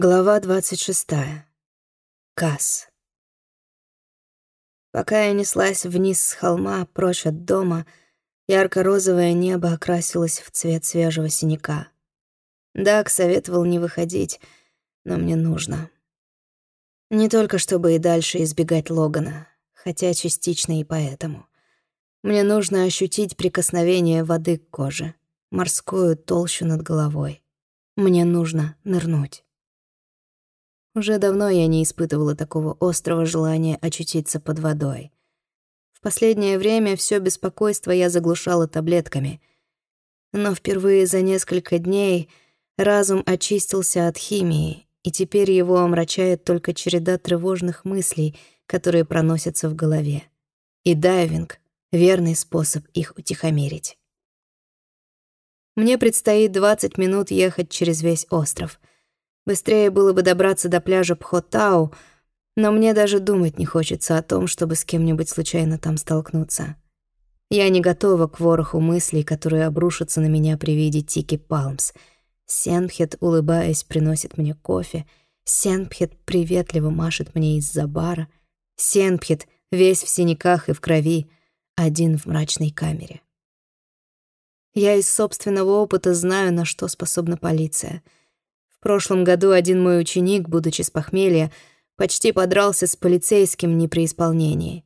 Глава 26. Касс. Пока я неслась вниз с холма, прочь от дома, ярко-розовое небо окрасилось в цвет свежего синяка. Даг советовал не выходить, но мне нужно. Не только чтобы и дальше избегать Логана, хотя частично и поэтому. Мне нужно ощутить прикосновение воды к коже, морскую толщу над головой. Мне нужно нырнуть. Уже давно я не испытывала такого острого желания очутиться под водой. В последнее время все беспокойство я заглушала таблетками. Но впервые за несколько дней разум очистился от химии, и теперь его омрачает только череда тревожных мыслей, которые проносятся в голове. И дайвинг — верный способ их утихомирить. Мне предстоит 20 минут ехать через весь остров — Быстрее было бы добраться до пляжа Пхотау, но мне даже думать не хочется о том, чтобы с кем-нибудь случайно там столкнуться. Я не готова к вороху мыслей, которые обрушатся на меня при виде Тики Палмс. Сенпхет, улыбаясь, приносит мне кофе. Сенпхет приветливо машет мне из-за бара. Сенпхет, весь в синяках и в крови, один в мрачной камере. Я из собственного опыта знаю, на что способна полиция — в прошлом году один мой ученик, будучи с похмелья, почти подрался с полицейским не при исполнении.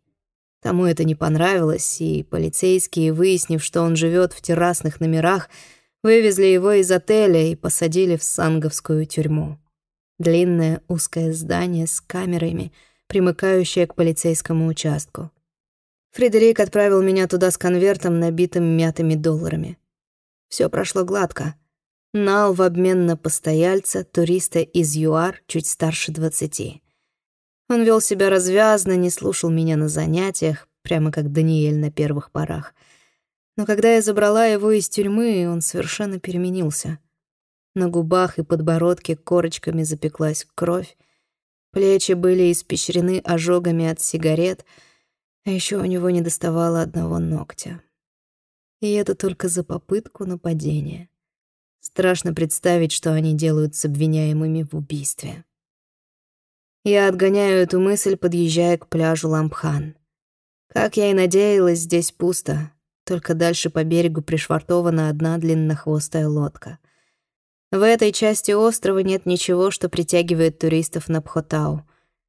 Тому это не понравилось, и полицейские, выяснив, что он живет в террасных номерах, вывезли его из отеля и посадили в Санговскую тюрьму. Длинное узкое здание с камерами, примыкающее к полицейскому участку. Фредерик отправил меня туда с конвертом, набитым мятыми долларами. Все прошло гладко. Нал в обмен на постояльца, туриста из ЮАР, чуть старше двадцати. Он вел себя развязно, не слушал меня на занятиях, прямо как Даниэль на первых порах. Но когда я забрала его из тюрьмы, он совершенно переменился. На губах и подбородке корочками запеклась кровь, плечи были испещрены ожогами от сигарет, а еще у него не доставало одного ногтя. И это только за попытку нападения. Страшно представить, что они делают с обвиняемыми в убийстве. Я отгоняю эту мысль, подъезжая к пляжу Лампхан. Как я и надеялась, здесь пусто. Только дальше по берегу пришвартована одна длиннохвостая лодка. В этой части острова нет ничего, что притягивает туристов на Пхотау.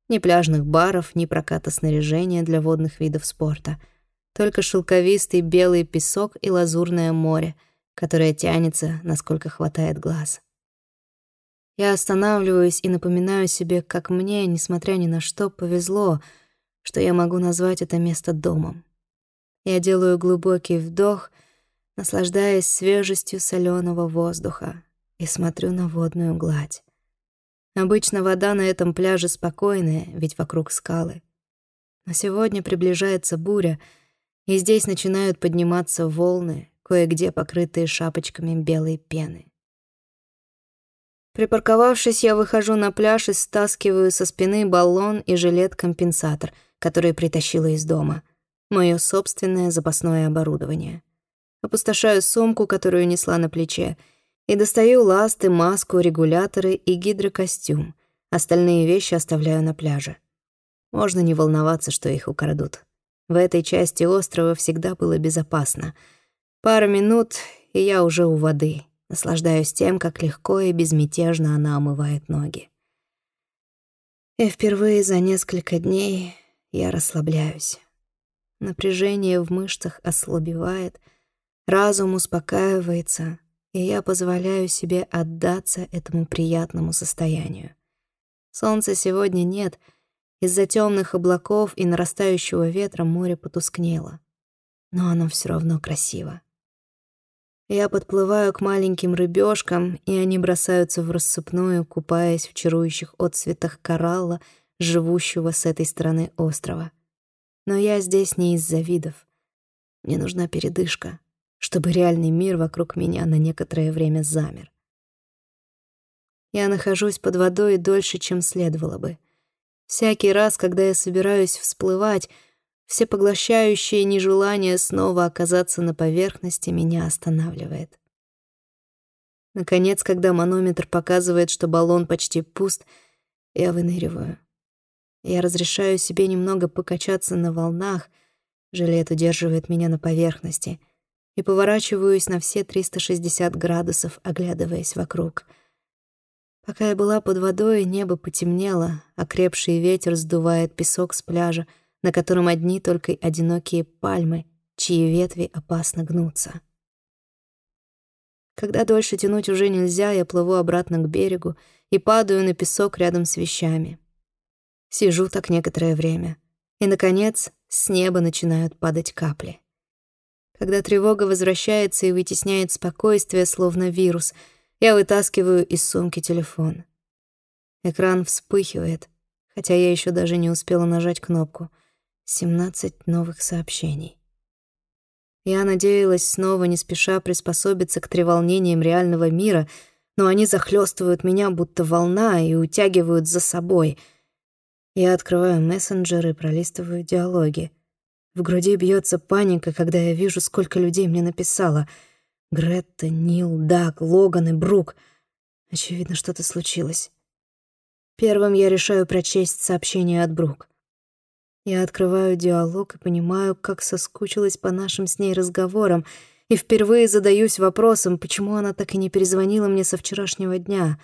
Ни пляжных баров, ни проката снаряжения для водных видов спорта. Только шелковистый белый песок и лазурное море — которая тянется, насколько хватает глаз. Я останавливаюсь и напоминаю себе, как мне, несмотря ни на что, повезло, что я могу назвать это место домом. Я делаю глубокий вдох, наслаждаясь свежестью соленого воздуха, и смотрю на водную гладь. Обычно вода на этом пляже спокойная, ведь вокруг скалы. Но сегодня приближается буря, и здесь начинают подниматься волны, кое-где покрытые шапочками белой пены. Припарковавшись, я выхожу на пляж и стаскиваю со спины баллон и жилет-компенсатор, который притащила из дома. Моё собственное запасное оборудование. Опустошаю сумку, которую несла на плече, и достаю ласты, маску, регуляторы и гидрокостюм. Остальные вещи оставляю на пляже. Можно не волноваться, что их украдут. В этой части острова всегда было безопасно — Пара минут, и я уже у воды, наслаждаюсь тем, как легко и безмятежно она омывает ноги. И впервые за несколько дней я расслабляюсь. Напряжение в мышцах ослабевает, разум успокаивается, и я позволяю себе отдаться этому приятному состоянию. Солнца сегодня нет, из-за темных облаков и нарастающего ветра море потускнело. Но оно все равно красиво. Я подплываю к маленьким рыбешкам, и они бросаются в рассыпную, купаясь в чарующих отцветах коралла, живущего с этой стороны острова. Но я здесь не из-за видов. Мне нужна передышка, чтобы реальный мир вокруг меня на некоторое время замер. Я нахожусь под водой дольше, чем следовало бы. Всякий раз, когда я собираюсь всплывать, Всепоглощающее нежелание снова оказаться на поверхности меня останавливает. Наконец, когда манометр показывает, что баллон почти пуст, я выныриваю. Я разрешаю себе немного покачаться на волнах, жилет удерживает меня на поверхности, и поворачиваюсь на все 360 градусов, оглядываясь вокруг. Пока я была под водой, небо потемнело, окрепший ветер сдувает песок с пляжа, на котором одни только одинокие пальмы, чьи ветви опасно гнутся. Когда дольше тянуть уже нельзя, я плыву обратно к берегу и падаю на песок рядом с вещами. Сижу так некоторое время. И, наконец, с неба начинают падать капли. Когда тревога возвращается и вытесняет спокойствие, словно вирус, я вытаскиваю из сумки телефон. Экран вспыхивает, хотя я еще даже не успела нажать кнопку. 17 новых сообщений. Я надеялась снова не спеша приспособиться к треволнениям реального мира, но они захлестывают меня, будто волна, и утягивают за собой — я открываю мессенджеры и пролистываю диалоги. В груди бьется паника, когда я вижу, сколько людей мне написало. Гретта, Нил, Даг, Логан и Брук. Очевидно, что-то случилось. Первым я решаю прочесть сообщение от Брук. Я открываю диалог и понимаю, как соскучилась по нашим с ней разговорам, и впервые задаюсь вопросом, почему она так и не перезвонила мне со вчерашнего дня.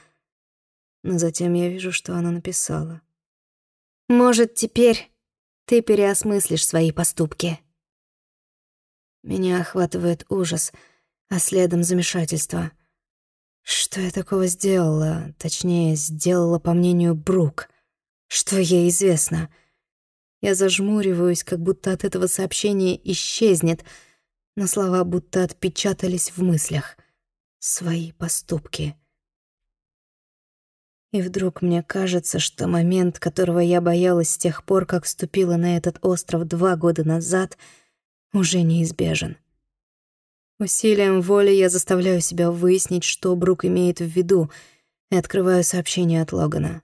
Но затем я вижу, что она написала. Может, теперь ты переосмыслишь свои поступки. Меня охватывает ужас, а следом замешательство. Что я такого сделала, точнее, сделала по мнению Брук? Что ей известно? Я зажмуриваюсь, как будто от этого сообщения исчезнет, но слова будто отпечатались в мыслях. Свои поступки — и вдруг мне кажется, что момент, которого я боялась с тех пор, как вступила на этот остров два года назад, уже неизбежен. Усилием воли я заставляю себя выяснить, что Брук имеет в виду, и открываю сообщение от Логана.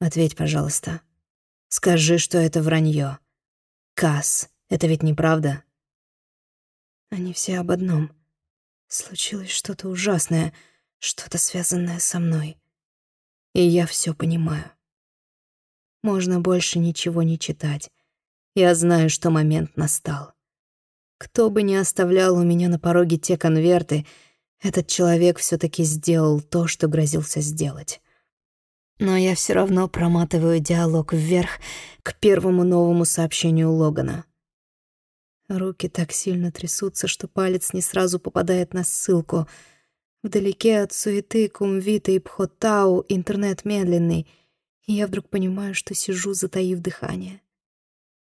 «Ответь, пожалуйста. Скажи, что это вранье. Касс, это ведь неправда?» Они все об одном. Случилось что-то ужасное, что-то связанное со мной и я все понимаю. Можно больше ничего не читать. Я знаю, что момент настал. Кто бы ни оставлял у меня на пороге те конверты, этот человек все таки сделал то, что грозился сделать. Но я все равно проматываю диалог вверх к первому новому сообщению Логана. Руки так сильно трясутся, что палец не сразу попадает на ссылку — Вдалеке от суеты Кумвита и Пхотау интернет медленный, и я вдруг понимаю, что сижу, затаив дыхание.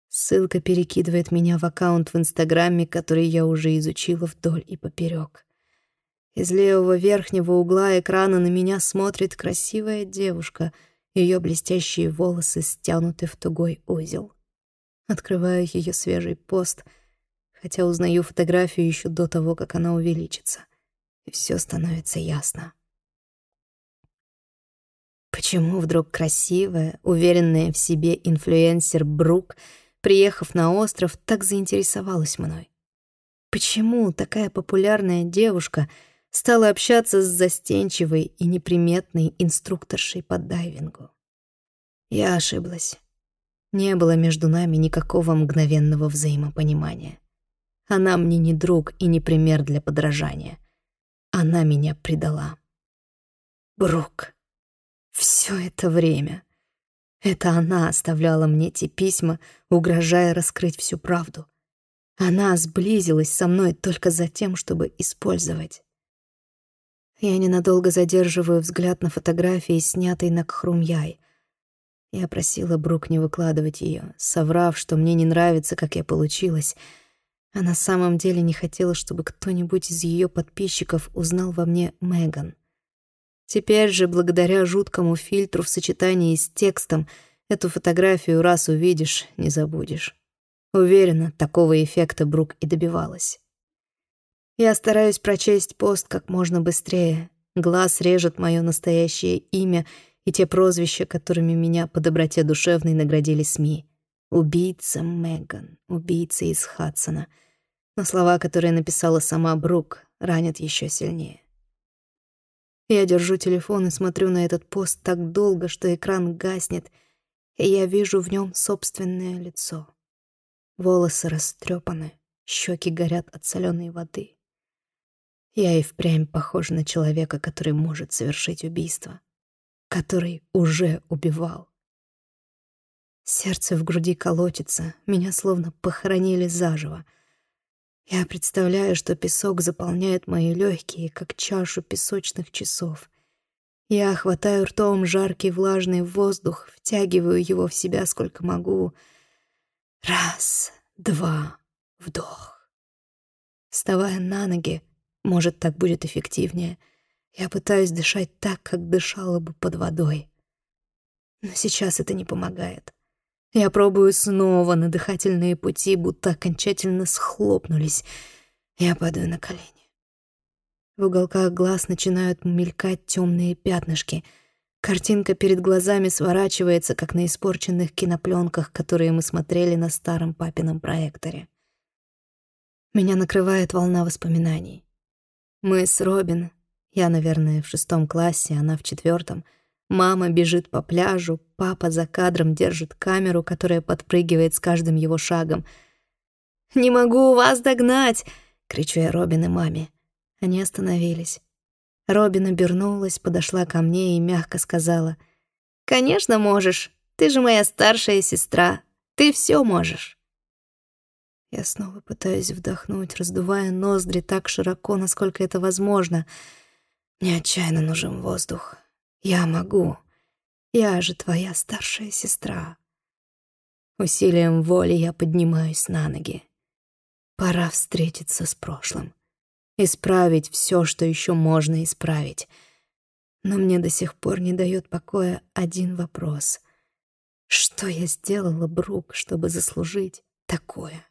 Ссылка перекидывает меня в аккаунт в Инстаграме, который я уже изучила вдоль и поперек. Из левого верхнего угла экрана на меня смотрит красивая девушка, ее блестящие волосы стянуты в тугой узел. Открываю ее свежий пост, хотя узнаю фотографию еще до того, как она увеличится и все становится ясно. Почему вдруг красивая, уверенная в себе инфлюенсер Брук, приехав на остров, так заинтересовалась мной? Почему такая популярная девушка стала общаться с застенчивой и неприметной инструкторшей по дайвингу? Я ошиблась. Не было между нами никакого мгновенного взаимопонимания. Она мне не друг и не пример для подражания — она меня предала. Брук. Все это время. Это она оставляла мне те письма, угрожая раскрыть всю правду. Она сблизилась со мной только за тем, чтобы использовать. Я ненадолго задерживаю взгляд на фотографии, снятой на Кхрумьяй. Я просила Брук не выкладывать ее, соврав, что мне не нравится, как я получилась — а на самом деле не хотела, чтобы кто-нибудь из ее подписчиков узнал во мне Меган. Теперь же, благодаря жуткому фильтру в сочетании с текстом, эту фотографию раз увидишь, не забудешь. Уверена, такого эффекта Брук и добивалась. Я стараюсь прочесть пост как можно быстрее. Глаз режет мое настоящее имя и те прозвища, которыми меня по доброте душевной наградили СМИ. Убийца Меган, убийца из Хадсона. Но слова, которые написала сама Брук, ранят еще сильнее. Я держу телефон и смотрю на этот пост так долго, что экран гаснет, и я вижу в нем собственное лицо. Волосы растрепаны, щеки горят от соленой воды. Я и впрямь похожа на человека, который может совершить убийство, который уже убивал. Сердце в груди колотится, меня словно похоронили заживо. Я представляю, что песок заполняет мои легкие, как чашу песочных часов. Я хватаю ртом жаркий влажный воздух, втягиваю его в себя сколько могу. Раз, два, вдох. Вставая на ноги, может, так будет эффективнее. Я пытаюсь дышать так, как дышала бы под водой. Но сейчас это не помогает. Я пробую снова, на дыхательные пути будто окончательно схлопнулись. Я падаю на колени. В уголках глаз начинают мелькать темные пятнышки. Картинка перед глазами сворачивается, как на испорченных кинопленках, которые мы смотрели на старом папином проекторе. Меня накрывает волна воспоминаний. Мы с Робин, я, наверное, в шестом классе, она в четвертом. Мама бежит по пляжу, папа за кадром держит камеру, которая подпрыгивает с каждым его шагом. «Не могу вас догнать!» — кричу я Робин и маме. Они остановились. Робин обернулась, подошла ко мне и мягко сказала. «Конечно можешь. Ты же моя старшая сестра. Ты все можешь». Я снова пытаюсь вдохнуть, раздувая ноздри так широко, насколько это возможно. Мне отчаянно нужен воздух. Я могу. Я же твоя старшая сестра. Усилием воли я поднимаюсь на ноги. Пора встретиться с прошлым. Исправить все, что еще можно исправить. Но мне до сих пор не дает покоя один вопрос. Что я сделала, Брук, чтобы заслужить такое?